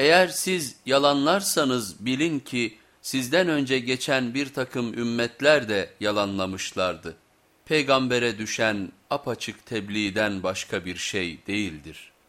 Eğer siz yalanlarsanız bilin ki sizden önce geçen bir takım ümmetler de yalanlamışlardı. Peygambere düşen apaçık tebliğden başka bir şey değildir.''